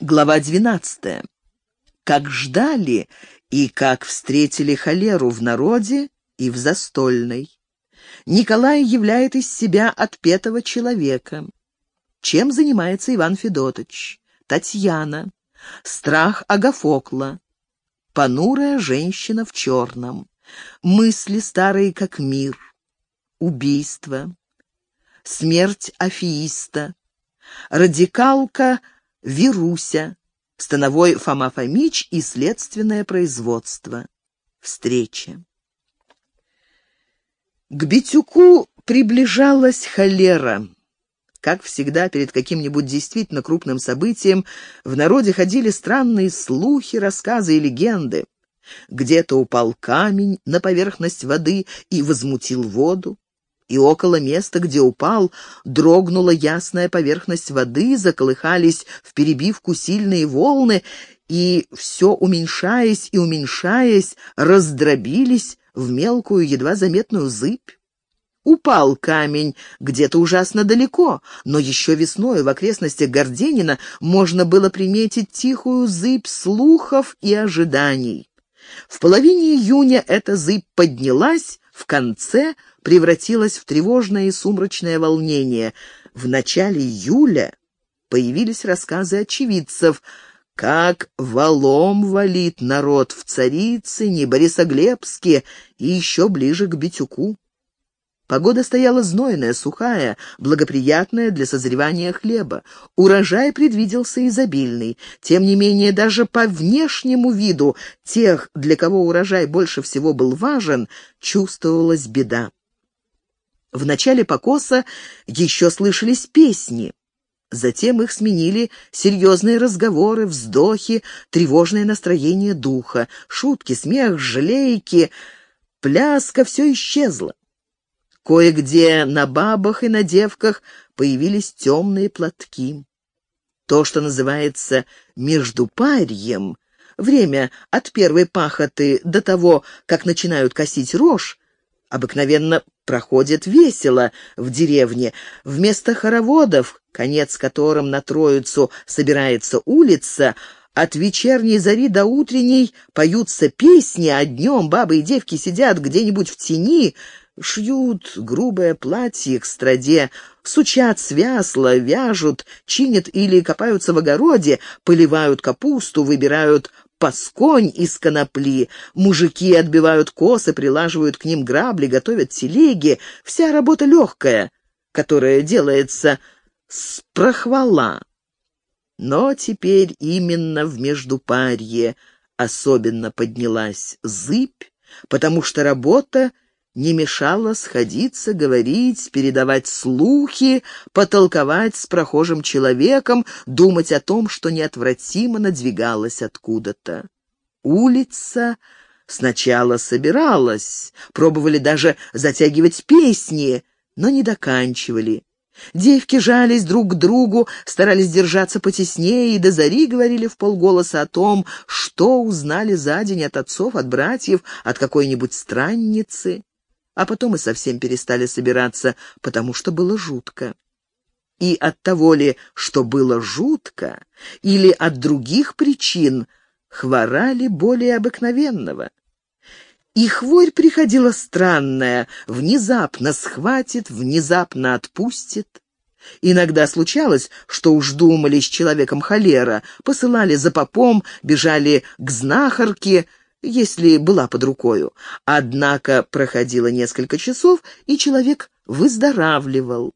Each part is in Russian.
Глава 12. Как ждали и как встретили холеру в народе и в застольной. Николай являет из себя отпетого человека. Чем занимается Иван Федотович? Татьяна. Страх Агафокла. Понурая женщина в черном. Мысли старые, как мир. Убийство. Смерть афеиста. Радикалка — Вируся, становой Фома Фомич и следственное производство. Встреча. К Битюку приближалась холера. Как всегда, перед каким-нибудь действительно крупным событием в народе ходили странные слухи, рассказы и легенды. Где-то упал камень на поверхность воды и возмутил воду и около места, где упал, дрогнула ясная поверхность воды, заколыхались в перебивку сильные волны, и все, уменьшаясь и уменьшаясь, раздробились в мелкую, едва заметную зыбь. Упал камень где-то ужасно далеко, но еще весной в окрестностях Горденина можно было приметить тихую зыбь слухов и ожиданий. В половине июня эта зыбь поднялась, в конце превратилось в тревожное и сумрачное волнение. В начале июля появились рассказы очевидцев, как валом валит народ в Царицыне, Борисоглебске и еще ближе к Битюку. Погода стояла знойная, сухая, благоприятная для созревания хлеба. Урожай предвиделся изобильный. Тем не менее, даже по внешнему виду тех, для кого урожай больше всего был важен, чувствовалась беда. В начале покоса еще слышались песни. Затем их сменили серьезные разговоры, вздохи, тревожное настроение духа, шутки, смех, жалейки. Пляска все исчезло. Кое-где на бабах и на девках появились темные платки. То, что называется междупарьем, время от первой пахоты до того, как начинают косить рожь, обыкновенно проходит весело в деревне. Вместо хороводов, конец которым на Троицу собирается улица, от вечерней зари до утренней поются песни, а днем бабы и девки сидят где-нибудь в тени, Шьют грубое платье к страде, сучат свясло, вяжут, чинят или копаются в огороде, поливают капусту, выбирают пасконь из конопли, мужики отбивают косы, прилаживают к ним грабли, готовят телеги. Вся работа легкая, которая делается с прохвала. Но теперь именно в Междупарье особенно поднялась зыбь, потому что работа — не мешало сходиться, говорить, передавать слухи, потолковать с прохожим человеком, думать о том, что неотвратимо надвигалось откуда-то. Улица сначала собиралась, пробовали даже затягивать песни, но не доканчивали. Девки жались друг к другу, старались держаться потеснее и до зари говорили в полголоса о том, что узнали за день от отцов, от братьев, от какой-нибудь странницы а потом и совсем перестали собираться, потому что было жутко. И от того ли, что было жутко, или от других причин, хворали более обыкновенного. И хворь приходила странная, внезапно схватит, внезапно отпустит. Иногда случалось, что уж думали с человеком холера, посылали за попом, бежали к знахарке, если была под рукою. Однако проходило несколько часов, и человек выздоравливал.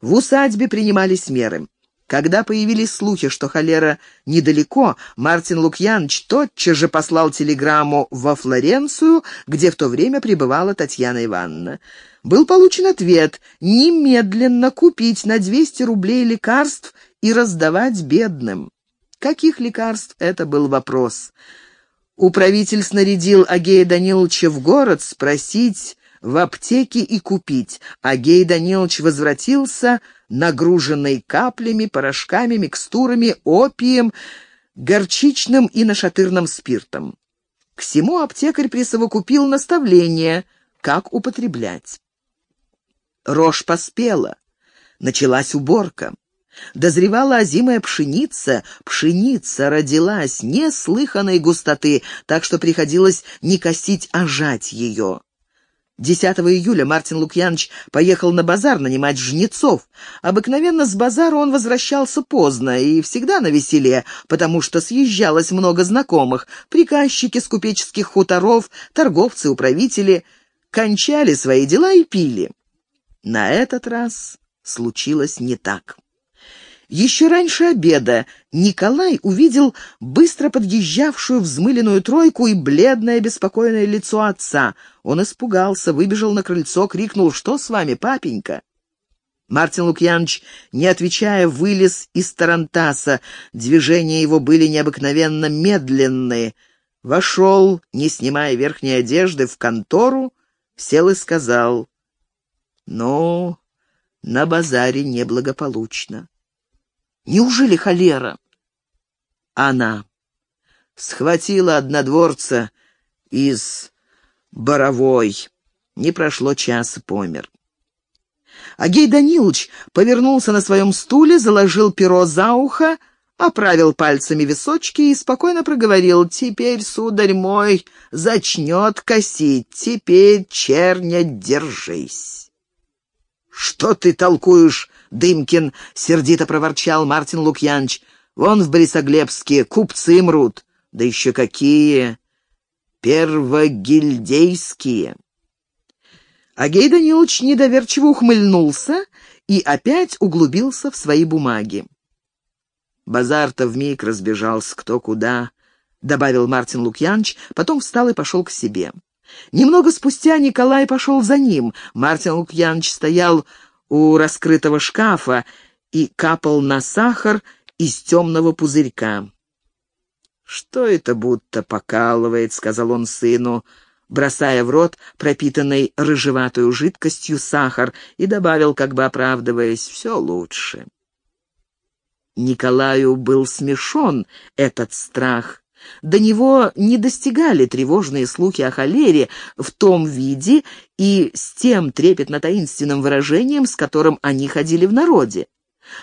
В усадьбе принимались меры. Когда появились слухи, что холера недалеко, Мартин Лукьянович тотчас же послал телеграмму во Флоренцию, где в то время пребывала Татьяна Ивановна. Был получен ответ немедленно купить на 200 рублей лекарств и раздавать бедным. Каких лекарств — это был вопрос. Управитель снарядил Агея Даниловича в город спросить в аптеке и купить. Агей Данилович возвратился, нагруженный каплями, порошками, микстурами, опием, горчичным и нашатырным спиртом. К всему аптекарь присовокупил наставление, как употреблять. Рожь поспела. Началась уборка. Дозревала озимая пшеница, пшеница родилась неслыханной густоты, так что приходилось не косить, а жать ее. 10 июля Мартин Лукьянович поехал на базар нанимать жнецов. Обыкновенно с базара он возвращался поздно и всегда на веселе, потому что съезжалось много знакомых. Приказчики с купеческих хуторов, торговцы, управители кончали свои дела и пили. На этот раз случилось не так. Еще раньше обеда Николай увидел быстро подъезжавшую взмыленную тройку и бледное беспокойное лицо отца. Он испугался, выбежал на крыльцо, крикнул «Что с вами, папенька?» Мартин Лукьянович, не отвечая, вылез из Тарантаса. Движения его были необыкновенно медленные. Вошел, не снимая верхней одежды, в контору, сел и сказал «Ну, на базаре неблагополучно». Неужели холера? Она схватила однодворца из Боровой. Не прошло часа, помер. Агей Данилович повернулся на своем стуле, заложил перо за ухо, оправил пальцами височки и спокойно проговорил «Теперь, сударь мой, зачнет косить, теперь, черня, держись». «Что ты толкуешь, Дымкин?» — сердито проворчал Мартин Лукьянович. «Вон в Борисоглебске купцы мрут. Да еще какие! Первогильдейские!» Агей Данилович недоверчиво ухмыльнулся и опять углубился в свои бумаги. Базар-то вмиг разбежался кто куда, — добавил Мартин Лукьянович, потом встал и пошел к себе. Немного спустя Николай пошел за ним. Мартин Лукьянович стоял у раскрытого шкафа и капал на сахар из темного пузырька. «Что это будто покалывает?» — сказал он сыну, бросая в рот пропитанный рыжеватую жидкостью сахар, и добавил, как бы оправдываясь, «все лучше». Николаю был смешон этот страх. До него не достигали тревожные слухи о холере в том виде и с тем трепетно-таинственным выражением, с которым они ходили в народе.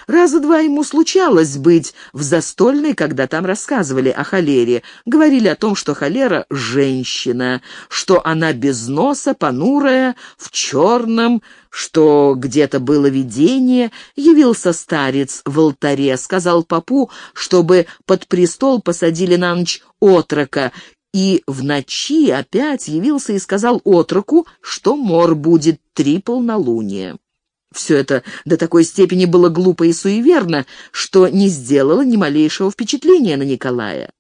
Раза два ему случалось быть в застольной, когда там рассказывали о холере. Говорили о том, что холера — женщина, что она без носа, понурая, в черном, что где-то было видение. Явился старец в алтаре, сказал попу, чтобы под престол посадили на ночь отрока, и в ночи опять явился и сказал отроку, что мор будет три полнолуния. Все это до такой степени было глупо и суеверно, что не сделало ни малейшего впечатления на Николая.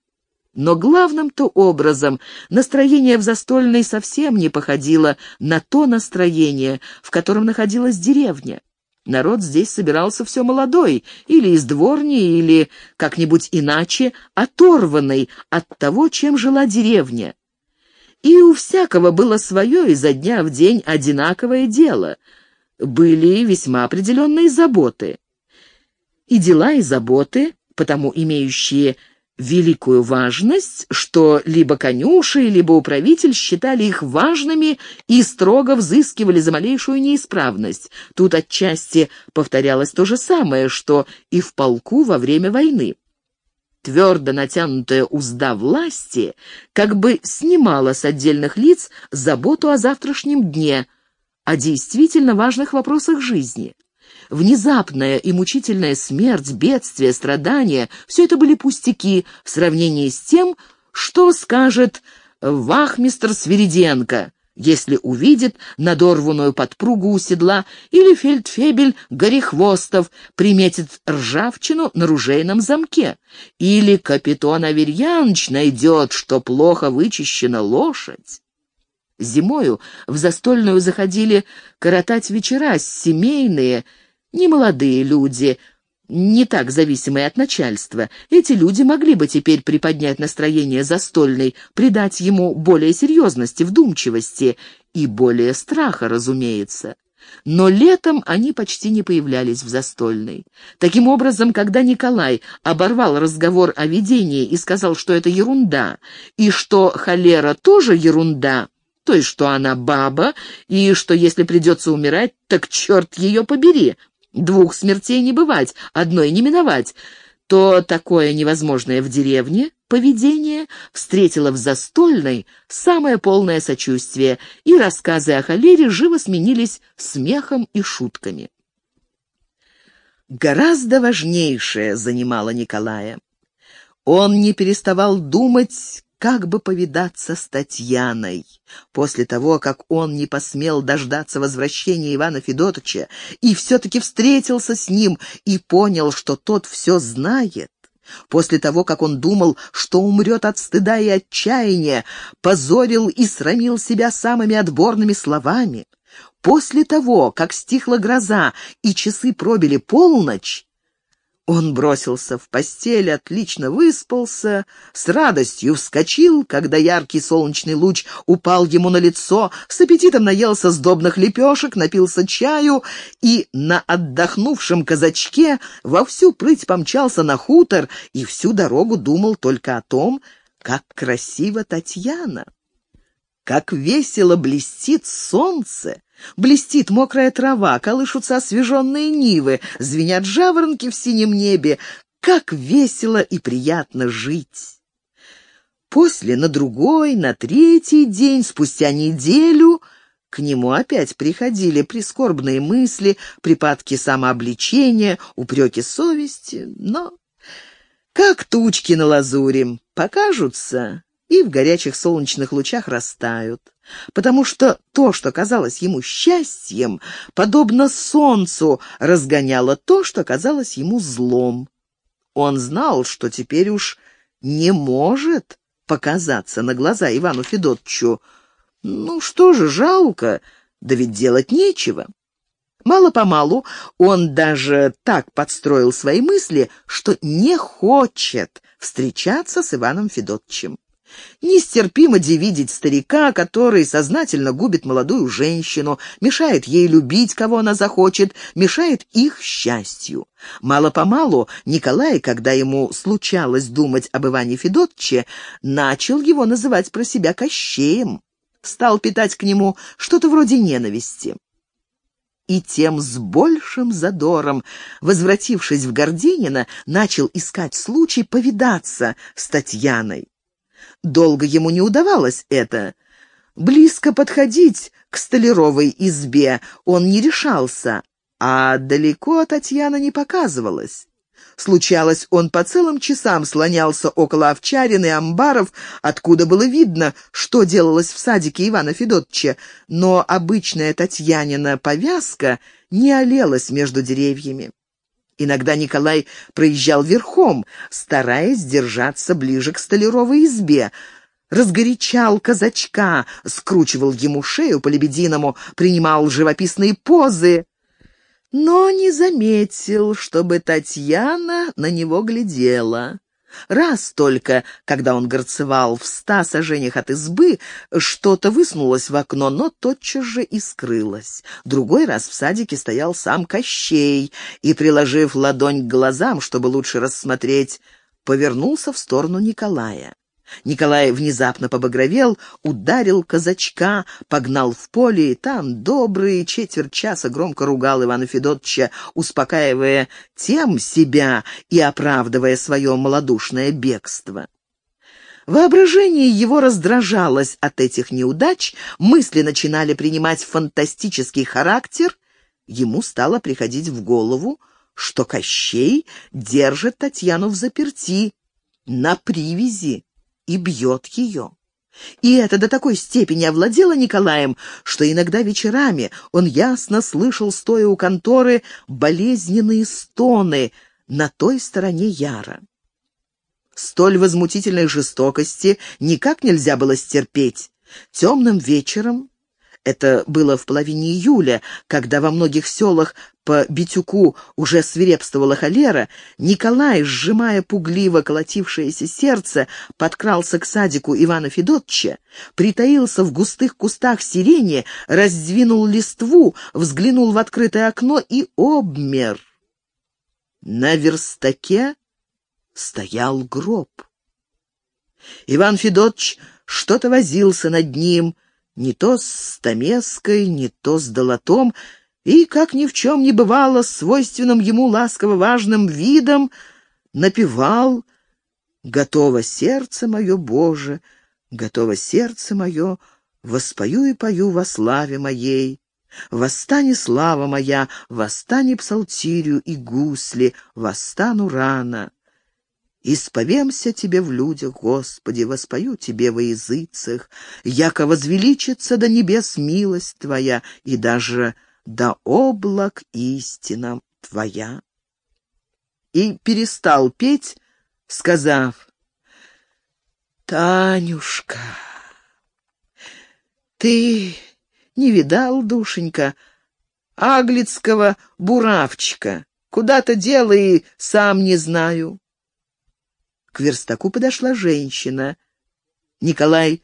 Но главным-то образом настроение в застольной совсем не походило на то настроение, в котором находилась деревня. Народ здесь собирался все молодой, или из дворни, или как-нибудь иначе оторванный от того, чем жила деревня. И у всякого было свое изо дня в день одинаковое дело — были весьма определенные заботы. И дела, и заботы, потому имеющие великую важность, что либо конюши, либо управитель считали их важными и строго взыскивали за малейшую неисправность. Тут отчасти повторялось то же самое, что и в полку во время войны. Твердо натянутая узда власти как бы снимала с отдельных лиц заботу о завтрашнем дне – о действительно важных вопросах жизни. Внезапная и мучительная смерть, бедствие, страдания — все это были пустяки в сравнении с тем, что скажет вахмистр Свириденко, если увидит надорванную подпругу у седла, или фельдфебель Горехвостов приметит ржавчину на ружейном замке, или капитан Аверьяныч найдет, что плохо вычищена лошадь. Зимою в застольную заходили коротать вечера семейные, немолодые люди, не так зависимые от начальства. Эти люди могли бы теперь приподнять настроение застольной, придать ему более серьезности, вдумчивости и более страха, разумеется. Но летом они почти не появлялись в застольной. Таким образом, когда Николай оборвал разговор о видении и сказал, что это ерунда, и что холера тоже ерунда, то есть что она баба, и что если придется умирать, так черт ее побери, двух смертей не бывать, одной не миновать, то такое невозможное в деревне поведение встретило в застольной самое полное сочувствие, и рассказы о холере живо сменились смехом и шутками. Гораздо важнейшее занимало Николая. Он не переставал думать, как бы повидаться с Татьяной. После того, как он не посмел дождаться возвращения Ивана Федотовича и все-таки встретился с ним и понял, что тот все знает, после того, как он думал, что умрет от стыда и отчаяния, позорил и срамил себя самыми отборными словами, после того, как стихла гроза и часы пробили полночь, он бросился в постель, отлично выспался, с радостью вскочил, когда яркий солнечный луч упал ему на лицо, с аппетитом наелся сдобных лепешек, напился чаю и на отдохнувшем казачке во всю прыть помчался на хутор и всю дорогу думал только о том, как красиво Татьяна, как весело блестит солнце, Блестит мокрая трава, колышутся освеженные нивы, звенят жаворонки в синем небе. Как весело и приятно жить! После, на другой, на третий день, спустя неделю, к нему опять приходили прискорбные мысли, припадки самообличения, упреки совести, но... Как тучки на лазуре, покажутся и в горячих солнечных лучах растают потому что то, что казалось ему счастьем, подобно солнцу, разгоняло то, что казалось ему злом. Он знал, что теперь уж не может показаться на глаза Ивану Федотчу. Ну что же, жалко, да ведь делать нечего. Мало-помалу он даже так подстроил свои мысли, что не хочет встречаться с Иваном Федотчем. Нестерпимо видеть старика, который сознательно губит молодую женщину, мешает ей любить, кого она захочет, мешает их счастью. Мало-помалу Николай, когда ему случалось думать об Иване Федотче, начал его называть про себя Кощеем, стал питать к нему что-то вроде ненависти и тем с большим задором, возвратившись в Горденино, начал искать случай повидаться с Татьяной. Долго ему не удавалось это. Близко подходить к столяровой избе он не решался, а далеко Татьяна не показывалась. Случалось, он по целым часам слонялся около овчарин и амбаров, откуда было видно, что делалось в садике Ивана Федотча, но обычная Татьянина повязка не олелась между деревьями. Иногда Николай проезжал верхом, стараясь держаться ближе к столяровой избе, разгорячал казачка, скручивал ему шею по-лебединому, принимал живописные позы, но не заметил, чтобы Татьяна на него глядела. Раз только, когда он горцевал в ста сажениях от избы, что-то высунулось в окно, но тотчас же и скрылось. Другой раз в садике стоял сам Кощей и, приложив ладонь к глазам, чтобы лучше рассмотреть, повернулся в сторону Николая. Николай внезапно побагровел, ударил казачка, погнал в поле, и там добрые четверть часа громко ругал Ивана Федотча, успокаивая тем себя и оправдывая свое малодушное бегство. Воображение его раздражалось от этих неудач, мысли начинали принимать фантастический характер, ему стало приходить в голову, что Кощей держит Татьяну в заперти, на привязи и бьет ее. И это до такой степени овладело Николаем, что иногда вечерами он ясно слышал, стоя у конторы, болезненные стоны на той стороне Яра. Столь возмутительной жестокости никак нельзя было стерпеть. Темным вечером это было в половине июля, когда во многих селах по Битюку уже свирепствовала холера, Николай, сжимая пугливо колотившееся сердце, подкрался к садику Ивана Федотча, притаился в густых кустах сирени, раздвинул листву, взглянул в открытое окно и обмер. На верстаке стоял гроб. Иван Федотч что-то возился над ним, не то с стамеской, не то с долотом, и, как ни в чем не бывало, свойственным ему ласково-важным видом, напевал «Готово сердце мое, Боже, готово сердце мое, воспою и пою во славе моей». Восстань, слава моя, восстань псалтирию и гусли, восстану рано. Исповемся Тебе в людях, Господи, воспою Тебе во языцах, яко возвеличится до небес милость Твоя и даже до облак истина Твоя. И перестал петь, сказав, «Танюшка, ты не видал, душенька, аглицкого буравчика? Куда-то дело и сам не знаю». К верстаку подошла женщина. Николай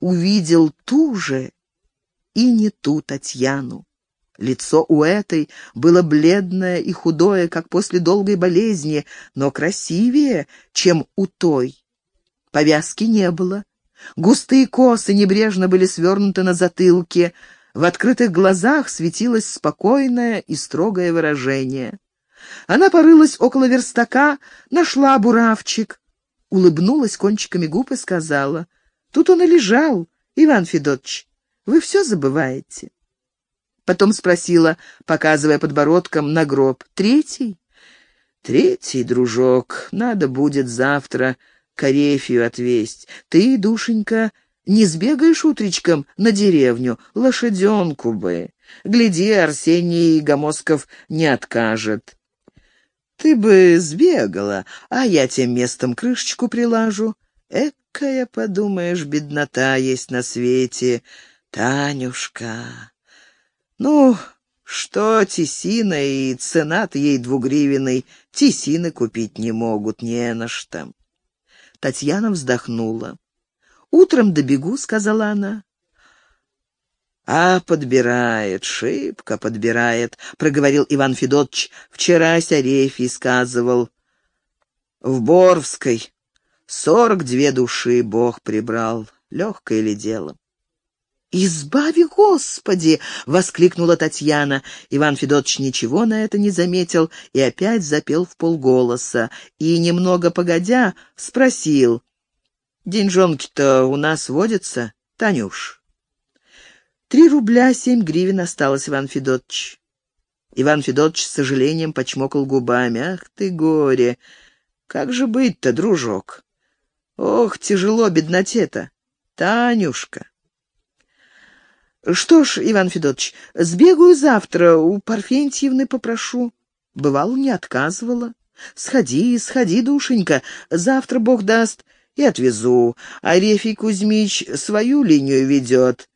увидел ту же и не ту Татьяну. Лицо у этой было бледное и худое, как после долгой болезни, но красивее, чем у той. Повязки не было. Густые косы небрежно были свернуты на затылке. В открытых глазах светилось спокойное и строгое выражение. Она порылась около верстака, нашла буравчик, улыбнулась кончиками губ и сказала, «Тут он и лежал, Иван Федотович, вы все забываете». Потом спросила, показывая подбородком на гроб. «Третий?» «Третий, дружок, надо будет завтра Корефию отвесть. Ты, душенька, не сбегаешь утречком на деревню, лошаденку бы. Гляди, Арсений Гомосков не откажет». «Ты бы сбегала, а я тем местом крышечку прилажу. Экая, подумаешь, беднота есть на свете. Танюшка, ну, что Тесина и цена-то ей двугривенной, Тесины купить не могут, не на что. Татьяна вздохнула. «Утром добегу», — сказала она. «А подбирает, шибко подбирает», — проговорил Иван Федотович. «Вчера Сарефий сказывал. В Боровской сорок две души Бог прибрал. Легкое ли дело?» «Избави, Господи!» — воскликнула Татьяна. Иван Федотович ничего на это не заметил и опять запел в полголоса. И, немного погодя, спросил. «Деньжонки-то у нас водятся, Танюш?» Три рубля семь гривен осталось, Иван Федотович. Иван Федотович с сожалением почмокал губами. «Ах ты горе! Как же быть-то, дружок? Ох, тяжело бедноте-то! Танюшка!» «Что ж, Иван Федотович, сбегаю завтра, у Парфентьевны попрошу». Бывало, не отказывала. «Сходи, сходи, душенька, завтра, Бог даст, и отвезу. А Рефий Кузьмич свою линию ведет.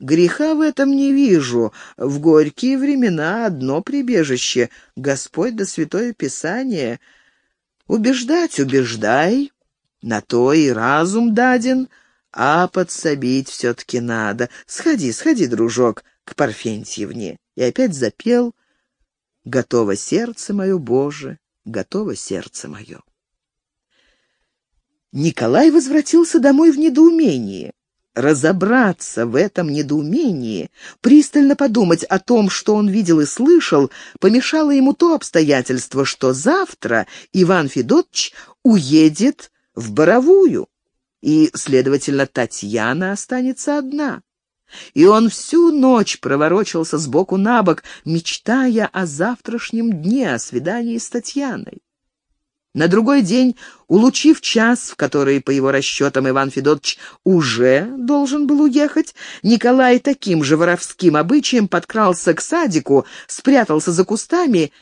Греха в этом не вижу. В горькие времена одно прибежище — Господь да Святое Писание. Убеждать убеждай, на то и разум даден». А подсобить все-таки надо. Сходи, сходи, дружок, к Парфентьевне. И опять запел «Готово сердце мое, Боже, готово сердце мое». Николай возвратился домой в недоумении. Разобраться в этом недоумении, пристально подумать о том, что он видел и слышал, помешало ему то обстоятельство, что завтра Иван Федотович уедет в Боровую и, следовательно, Татьяна останется одна. И он всю ночь проворочился сбоку на бок, мечтая о завтрашнем дне, о свидании с Татьяной. На другой день, улучив час, в который, по его расчетам, Иван Федотович уже должен был уехать, Николай таким же воровским обычаем подкрался к садику, спрятался за кустами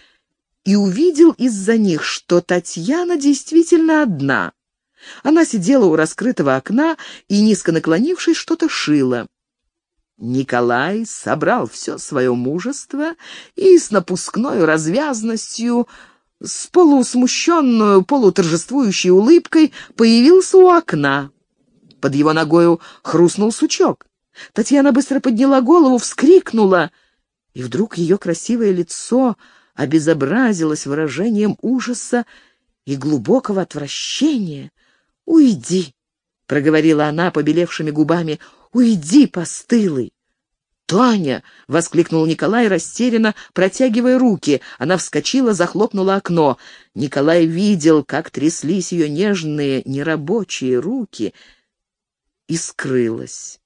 и увидел из-за них, что Татьяна действительно одна — она сидела у раскрытого окна и, низко наклонившись, что-то шила. Николай собрал все свое мужество и с напускной развязностью, с полусмущенную, полуторжествующей улыбкой появился у окна. Под его ногою хрустнул сучок. Татьяна быстро подняла голову, вскрикнула, и вдруг ее красивое лицо обезобразилось выражением ужаса и глубокого отвращения. «Уйди!» — проговорила она побелевшими губами. «Уйди, постылый!» «Тоня!» — воскликнул Николай, растерянно протягивая руки. Она вскочила, захлопнула окно. Николай видел, как тряслись ее нежные, нерабочие руки, и скрылась.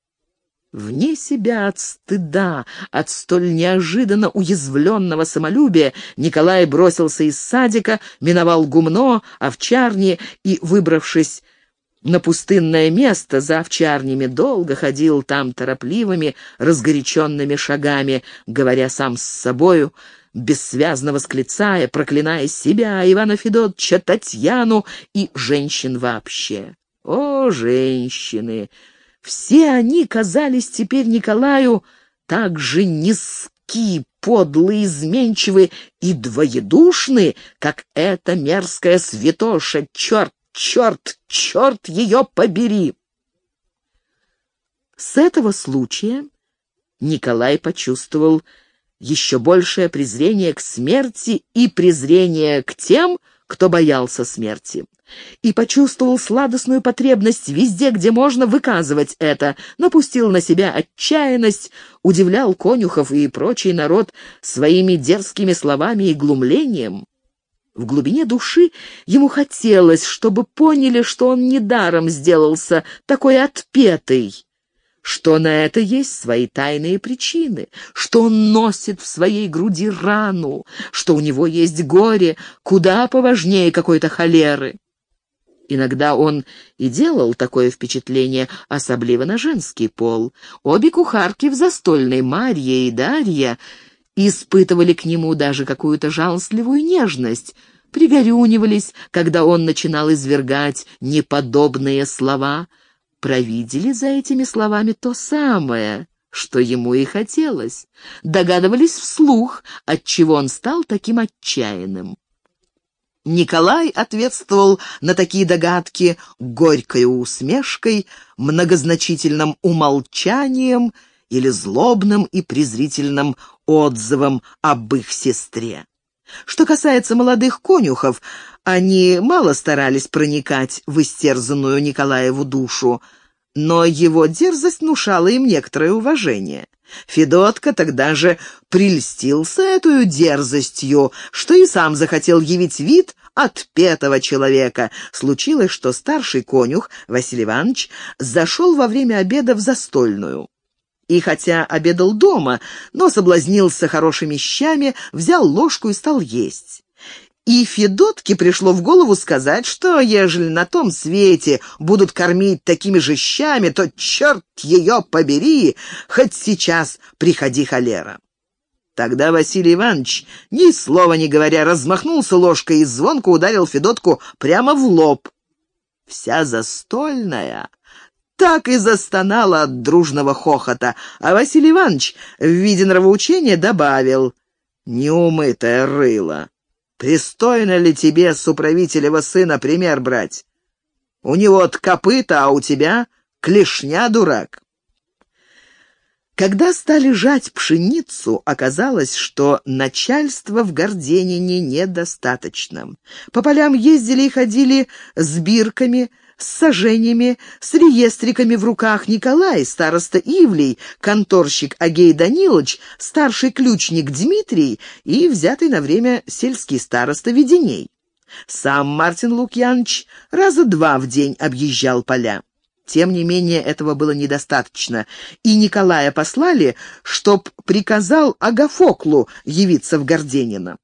Вне себя от стыда, от столь неожиданно уязвленного самолюбия, Николай бросился из садика, миновал гумно, овчарни и, выбравшись на пустынное место за овчарнями, долго ходил там торопливыми, разгоряченными шагами, говоря сам с собою, бессвязно восклицая, проклиная себя, Ивана Федотовича, Татьяну и женщин вообще. О, женщины! Все они казались теперь Николаю так же низки, подлые, изменчивы и двоедушны, как эта мерзкая святоша, черт черт, черт ее побери!» С этого случая Николай почувствовал еще большее презрение к смерти и презрение к тем, кто боялся смерти. И почувствовал сладостную потребность везде, где можно выказывать это, напустил на себя отчаянность, удивлял конюхов и прочий народ своими дерзкими словами и глумлением. В глубине души ему хотелось, чтобы поняли, что он недаром сделался такой отпетый, что на это есть свои тайные причины, что он носит в своей груди рану, что у него есть горе куда поважнее какой-то холеры. Иногда он и делал такое впечатление, особливо на женский пол. Обе кухарки в застольной, Марья и Дарья, испытывали к нему даже какую-то жалостливую нежность, пригорюнивались, когда он начинал извергать неподобные слова, провидели за этими словами то самое, что ему и хотелось, догадывались вслух, отчего он стал таким отчаянным. Николай ответствовал на такие догадки горькой усмешкой, многозначительным умолчанием или злобным и презрительным отзывом об их сестре. Что касается молодых конюхов, они мало старались проникать в истерзанную Николаеву душу, но его дерзость внушала им некоторое уважение. Федотка тогда же прельстился этой дерзостью, что и сам захотел явить вид отпетого человека. Случилось, что старший конюх, Василий Иванович, зашел во время обеда в застольную и хотя обедал дома, но соблазнился хорошими щами, взял ложку и стал есть. И Федотке пришло в голову сказать, что ежели на том свете будут кормить такими же щами, то черт ее побери, хоть сейчас приходи холера. Тогда Василий Иванович, ни слова не говоря, размахнулся ложкой и звонко ударил Федотку прямо в лоб. Вся застольная так и застонала от дружного хохота, а Василий Иванович в виде нравоучения добавил «Неумытое рыло! Пристойно ли тебе с управителева сына пример брать? У него-то копыта, а у тебя клешня, дурак!» Когда стали жать пшеницу, оказалось, что начальства в Горденине недостаточно. По полям ездили и ходили с бирками, с сажениями, с реестриками в руках Николай, староста Ивлей, конторщик Агей Данилович, старший ключник Дмитрий и взятый на время сельский староста Веденей. Сам Мартин Лукьянович раза два в день объезжал поля. Тем не менее, этого было недостаточно, и Николая послали, чтоб приказал Агафоклу явиться в Горденино.